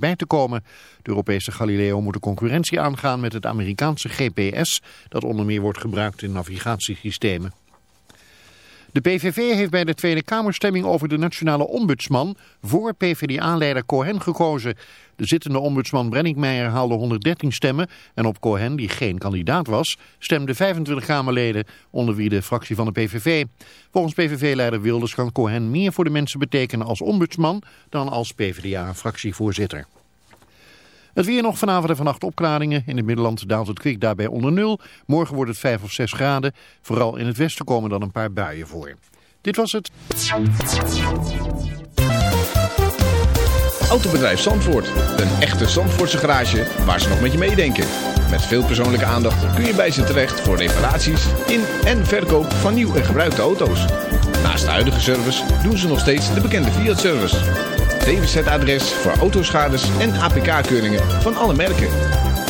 bij te komen. De Europese Galileo moet de concurrentie aangaan met het Amerikaanse GPS, dat onder meer wordt gebruikt in navigatiesystemen. De PVV heeft bij de Tweede Kamerstemming over de nationale ombudsman voor PvdA-leider Cohen gekozen. De zittende ombudsman Brenningmeijer haalde 113 stemmen en op Cohen, die geen kandidaat was, stemden 25 Kamerleden, onder wie de fractie van de PVV. Volgens PVV-leider Wilders kan Cohen meer voor de mensen betekenen als ombudsman dan als PvdA-fractievoorzitter. Het weer nog vanavond en vannacht opklaringen. In het Middelland daalt het kwik daarbij onder nul. Morgen wordt het 5 of 6 graden. Vooral in het westen komen dan een paar buien voor. Dit was het. Autobedrijf Zandvoort. Een echte Zandvoortse garage waar ze nog met je meedenken. Met veel persoonlijke aandacht kun je bij ze terecht voor reparaties in en verkoop van nieuw en gebruikte auto's. Naast de huidige service doen ze nog steeds de bekende Fiat-service. DWZ-adres voor autoschades en APK-keuringen van alle merken.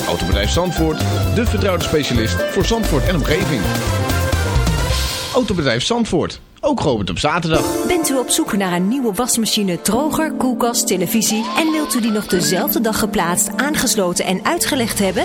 Autobedrijf Zandvoort, de vertrouwde specialist voor Zandvoort en omgeving. Autobedrijf Zandvoort, ook geopend op zaterdag. Bent u op zoek naar een nieuwe wasmachine, droger, koelkast, televisie... en wilt u die nog dezelfde dag geplaatst, aangesloten en uitgelegd hebben?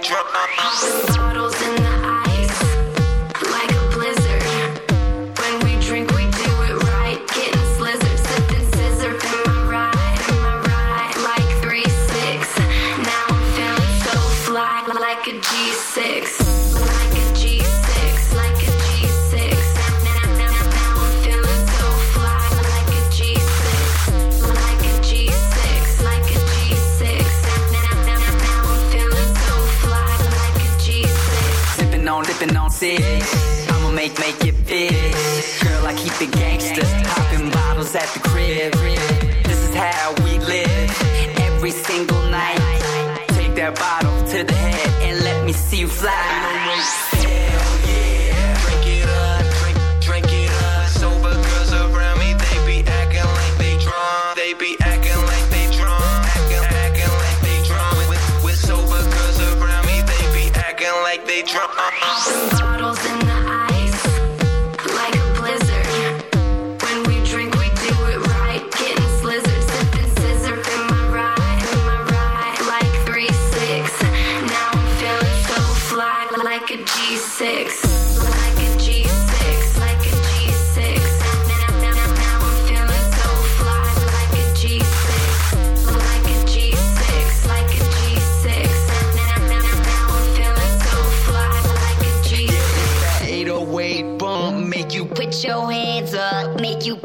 drop. Bottles and. six. I'ma make make it big. Girl, I keep it gangster. Popping bottles at the crib. This is how we live every single night. Take that bottle to the head and let me see you fly.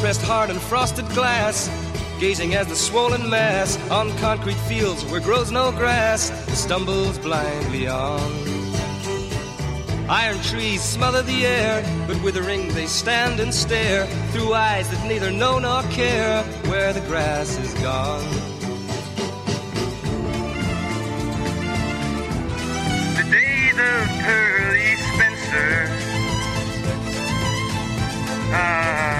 pressed hard on frosted glass. Gazing as the swollen mass on concrete fields where grows no grass stumbles blindly on. Iron trees smother the air, but withering they stand and stare through eyes that neither know nor care where the grass is gone. The days of Pearly Spencer. Ah.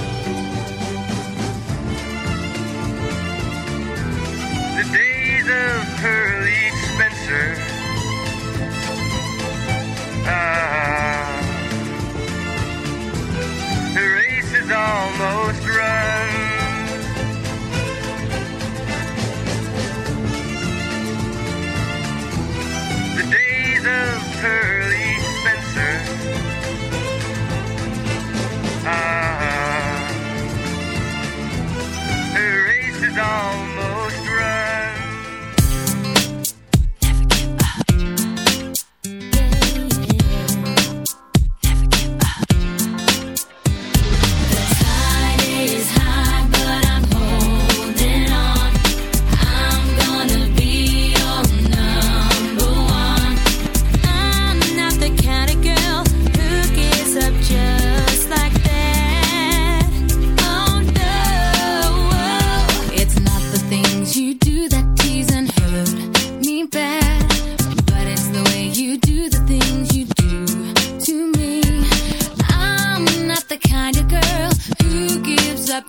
Spencer. Ah, the race is almost run.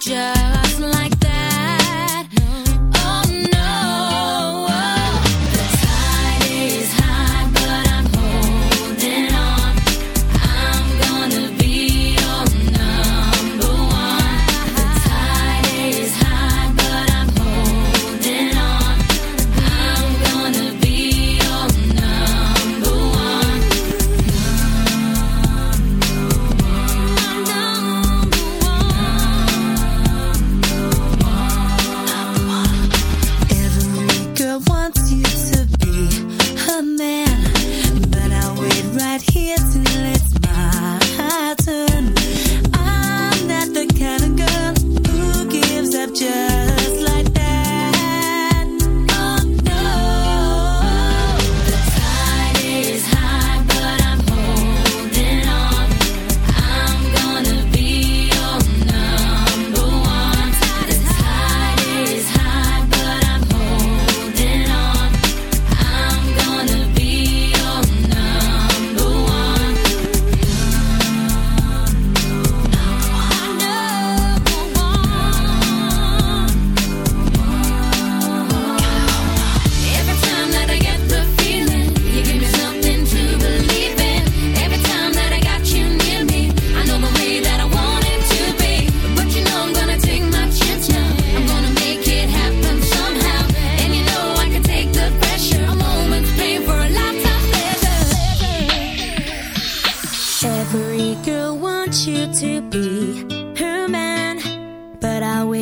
Just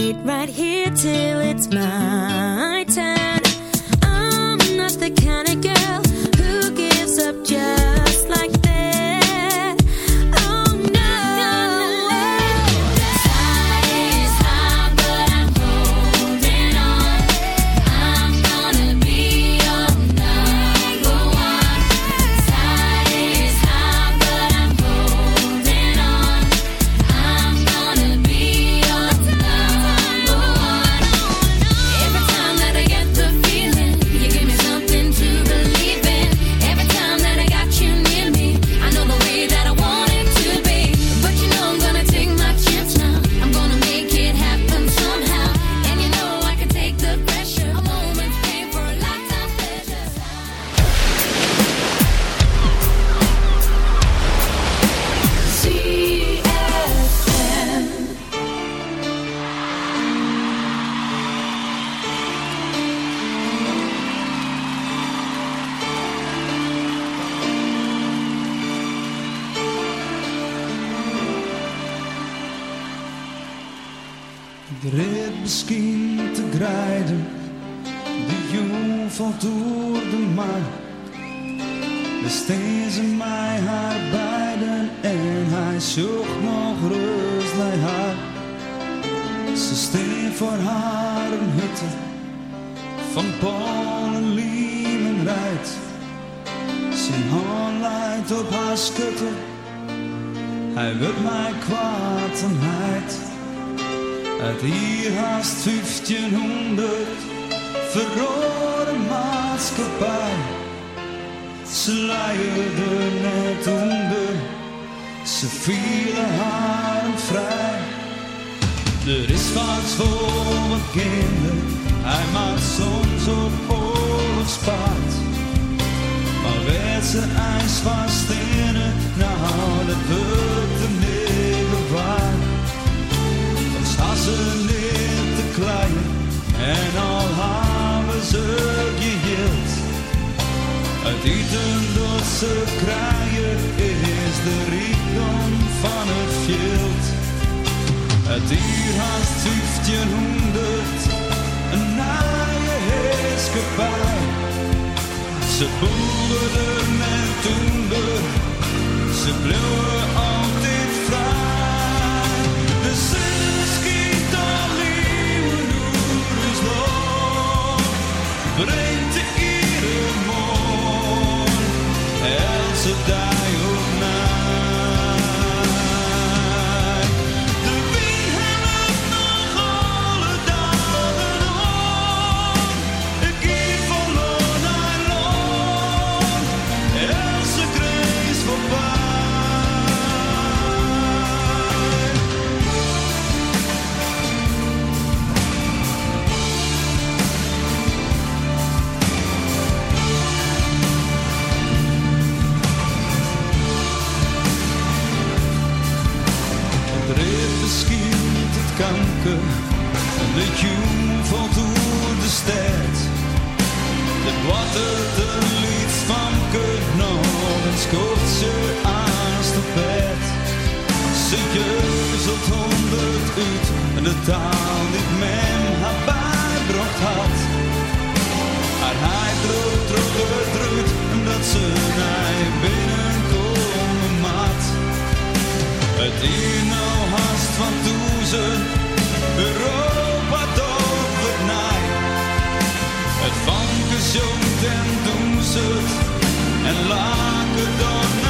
wait right here till it's my turn. I'm not the kind of girl. Leiden net onder, ze vielen haren vrij. Er is vaak voor wat kinderen, hij maakt soms op oorlogspaard. Maar werd ze ijs vast in het, nou dat wordt de negen waar. Dan staan ze neer te klein en al hebben ze geheeld. Het eten dat ze krijgen is de rijkdom van het veld. Het uur haast 1500, een naaie heerskepaar. Ze boerden en toender, ze bleven altijd vrij. De zon schiet al nieuwe noorders loop, to die. En scoort ze aan de bed. Ze jeuzelt honderd uit en de taal die men haar bijbracht had. Maar hij droog, droog, droog, omdat ze naar binnenkomen mat. Het hier nou haast van duizend Europa door het naai. Het vanke zongt en doen ze het en laken good on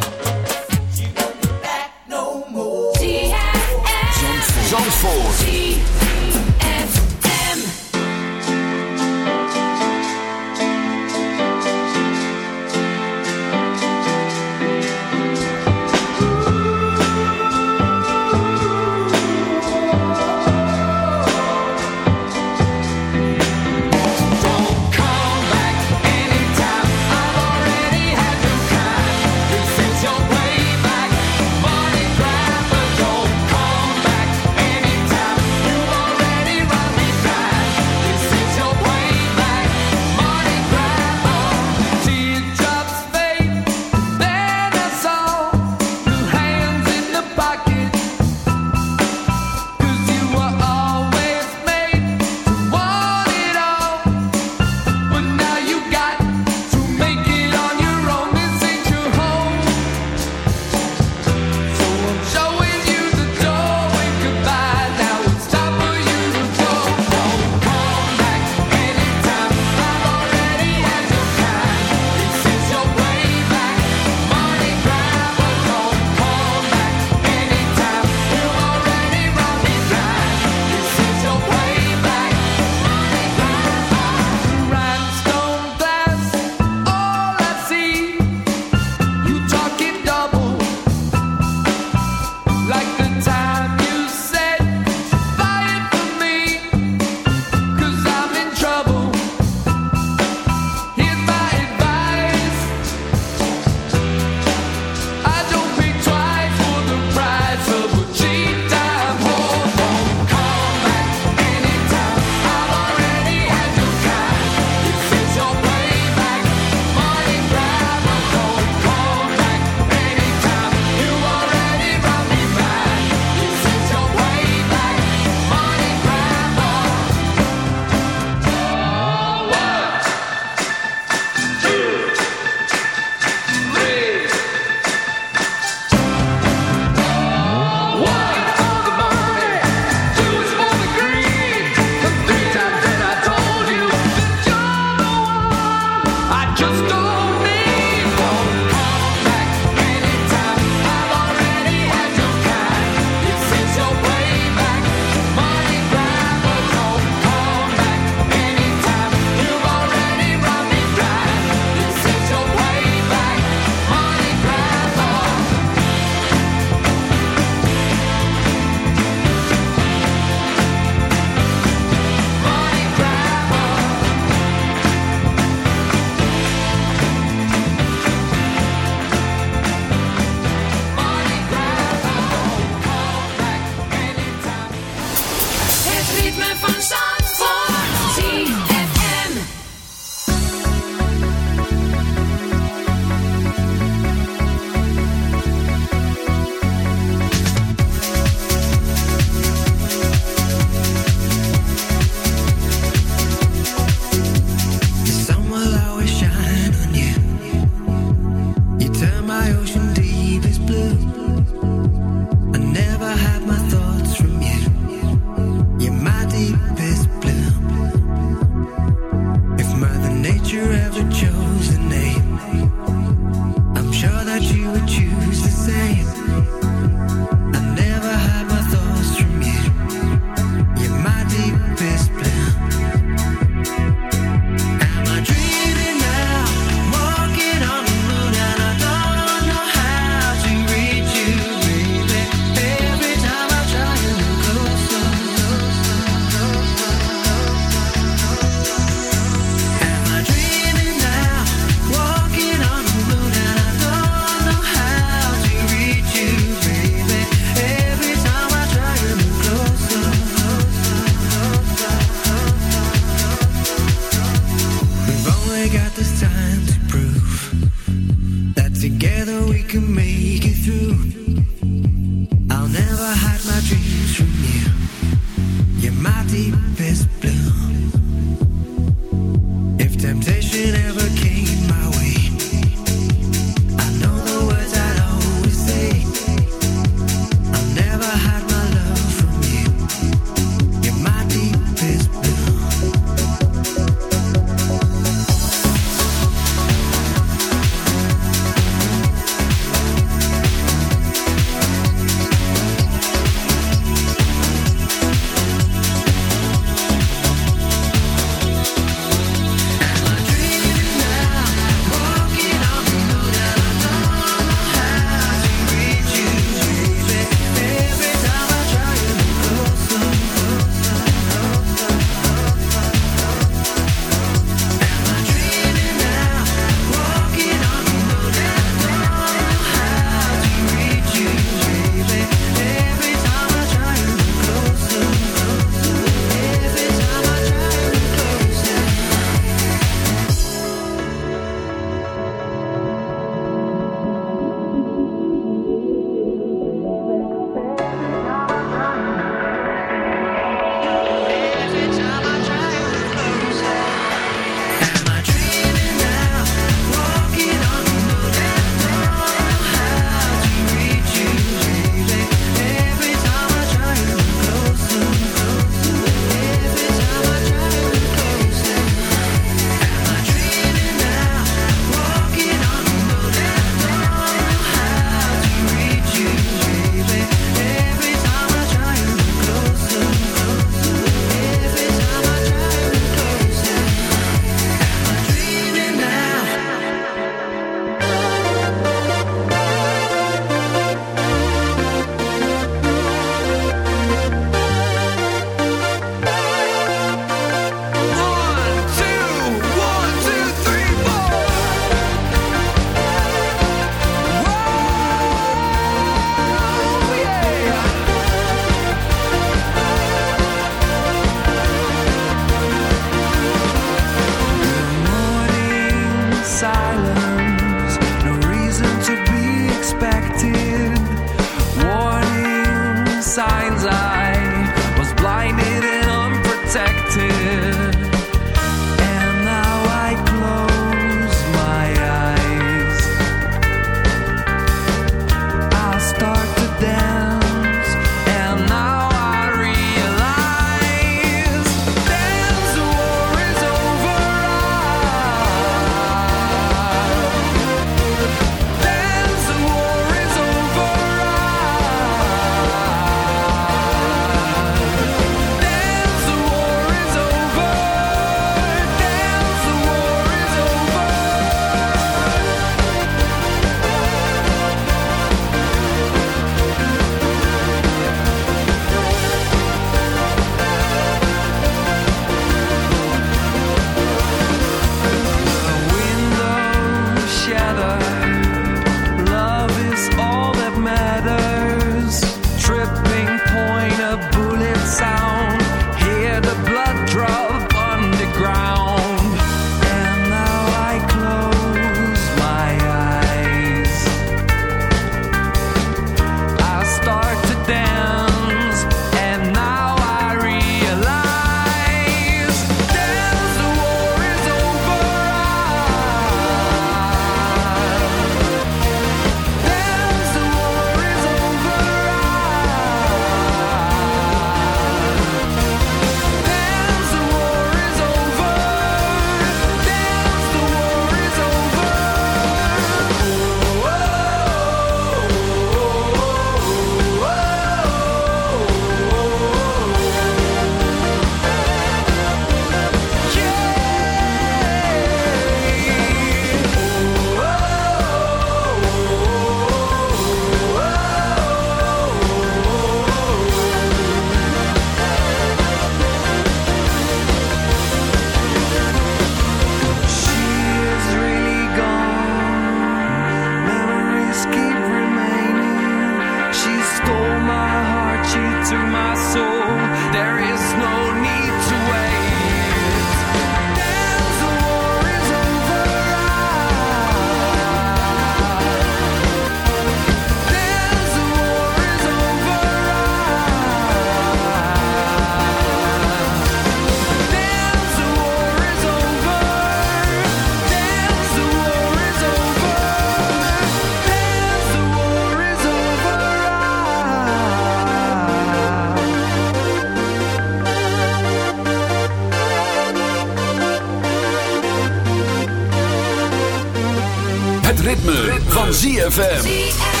ritme, van ZFM.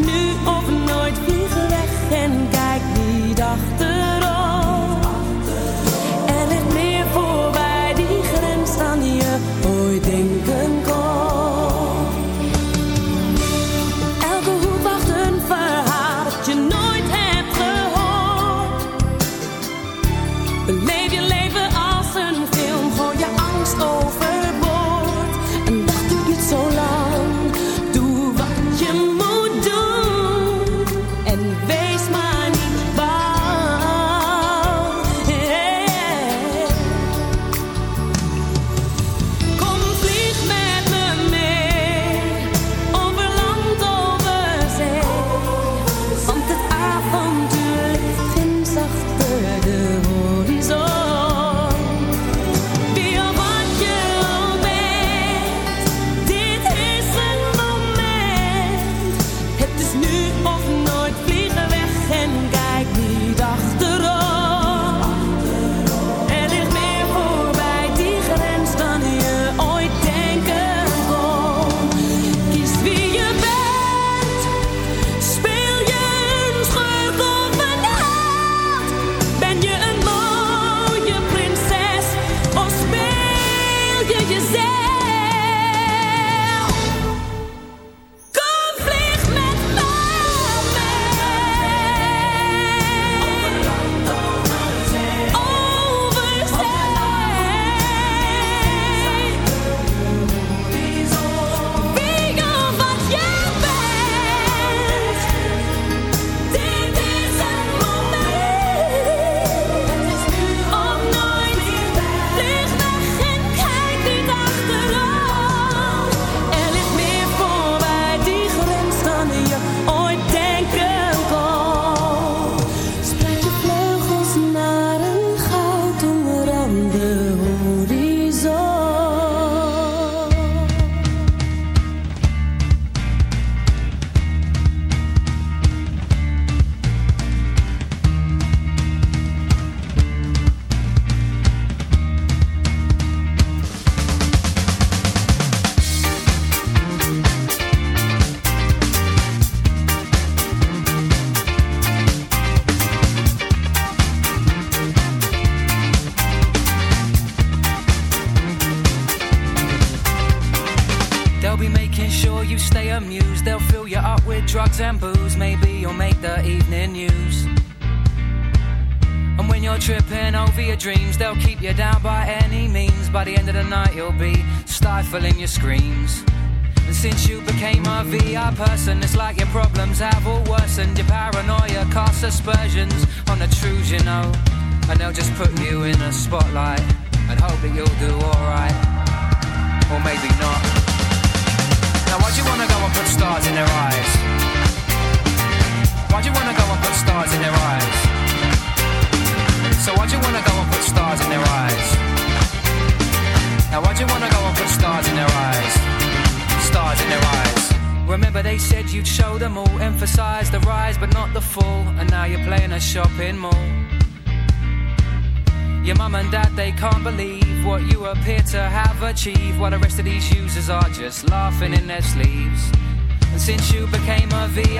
nu of nooit vliegen weg en kijken.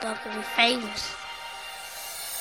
dog and be famous.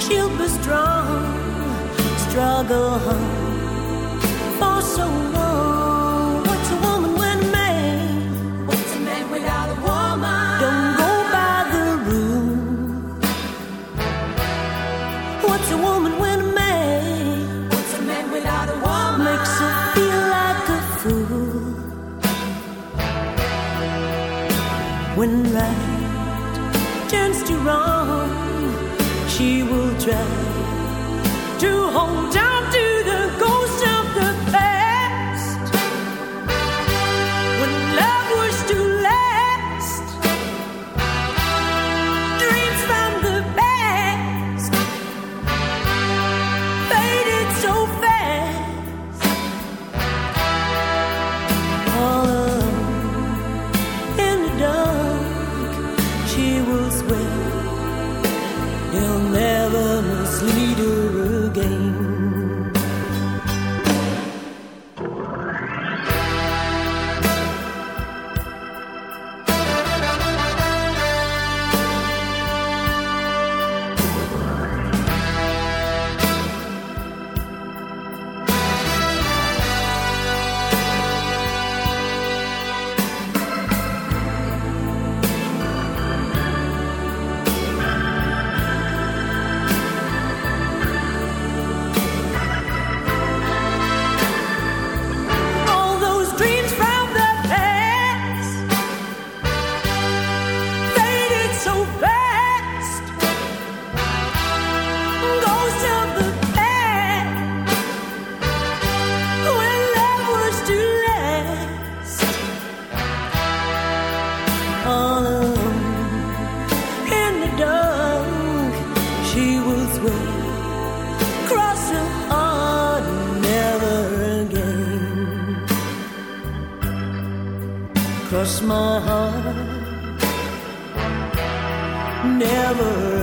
She'll be strong, struggle for so cross my heart. Never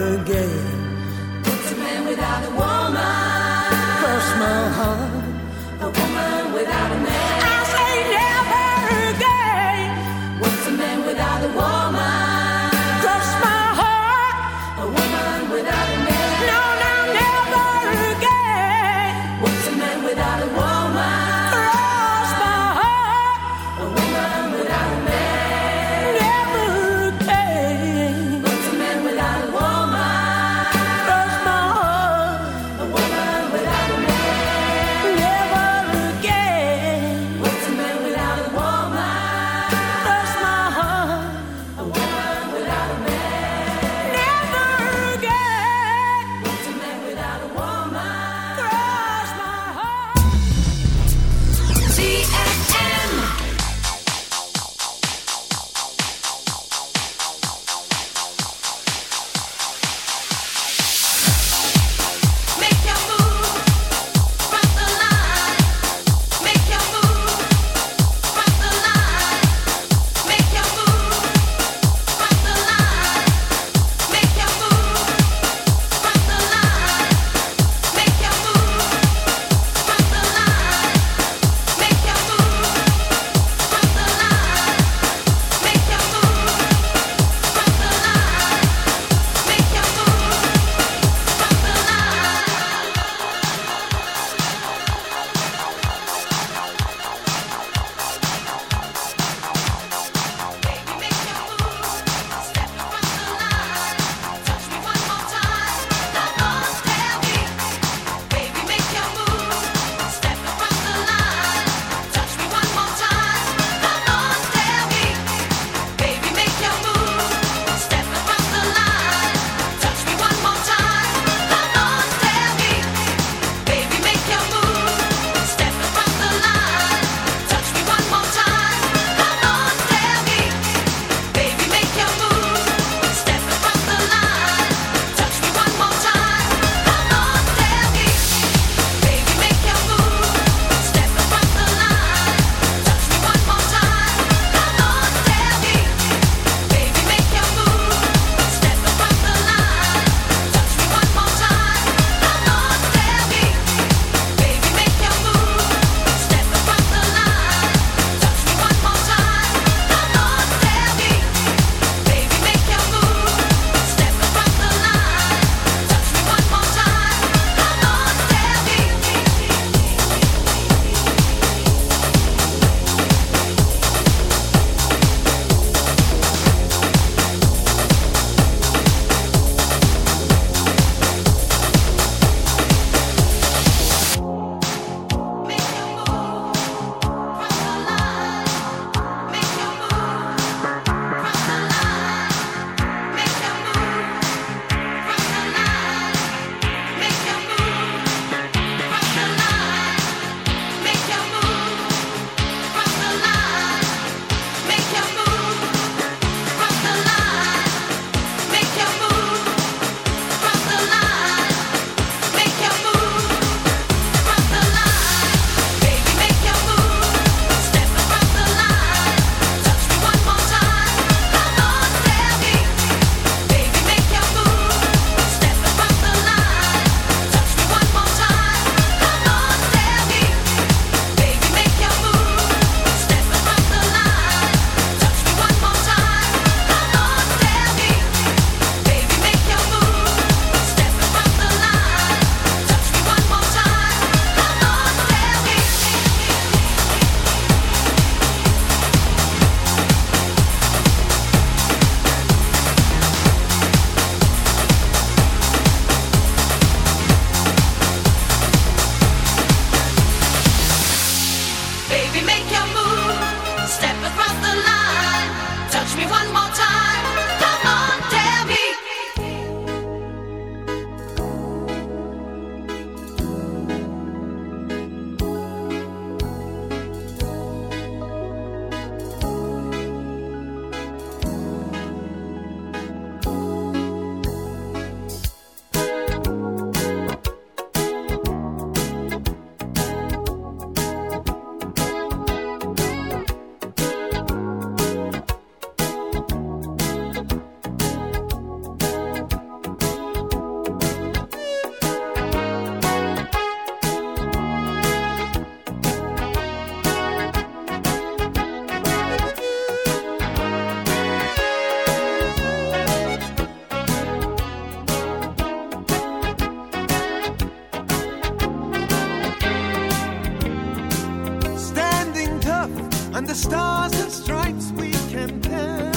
stars and stripes we can tell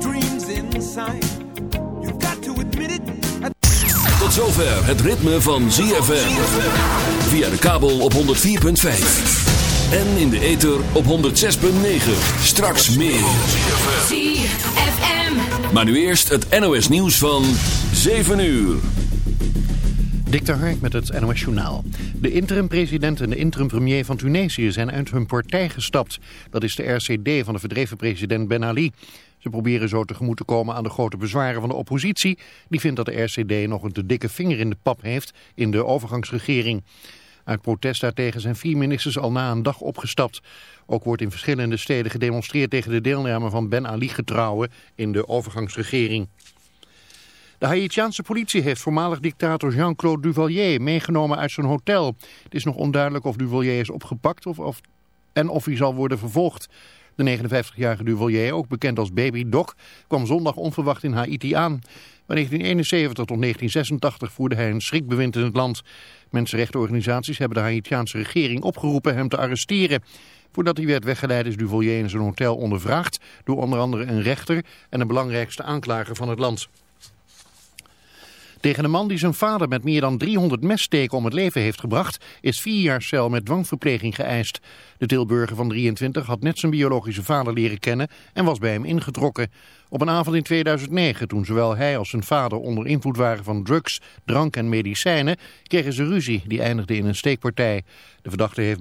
dream's inside. You've got to admit it. Tot zover het ritme van ZFM. Via de kabel op 104.5. En in de ether op 106.9. Straks meer. ZFM. Maar nu eerst het NOS nieuws van 7 uur. Dikter Hark met het NOS Journaal. De interim-president en de interim-premier van Tunesië zijn uit hun partij gestapt. Dat is de RCD van de verdreven president Ben Ali. Ze proberen zo tegemoet te komen aan de grote bezwaren van de oppositie. Die vindt dat de RCD nog een te dikke vinger in de pap heeft in de overgangsregering. Uit protest daartegen zijn vier ministers al na een dag opgestapt. Ook wordt in verschillende steden gedemonstreerd tegen de deelname van Ben Ali getrouwen in de overgangsregering. De Haitiaanse politie heeft voormalig dictator Jean-Claude Duvalier meegenomen uit zijn hotel. Het is nog onduidelijk of Duvalier is opgepakt of, of, en of hij zal worden vervolgd. De 59-jarige Duvalier, ook bekend als Baby Doc, kwam zondag onverwacht in Haiti aan. Van 1971 tot 1986 voerde hij een schrikbewind in het land. Mensenrechtenorganisaties hebben de Haitiaanse regering opgeroepen hem te arresteren. Voordat hij werd weggeleid is Duvalier in zijn hotel ondervraagd door onder andere een rechter en de belangrijkste aanklager van het land. Tegen een man die zijn vader met meer dan 300 messteken om het leven heeft gebracht, is vier jaar cel met dwangverpleging geëist. De Tilburger van 23 had net zijn biologische vader leren kennen en was bij hem ingetrokken. Op een avond in 2009, toen zowel hij als zijn vader onder invloed waren van drugs, drank en medicijnen, kregen ze ruzie die eindigde in een steekpartij. De verdachte heeft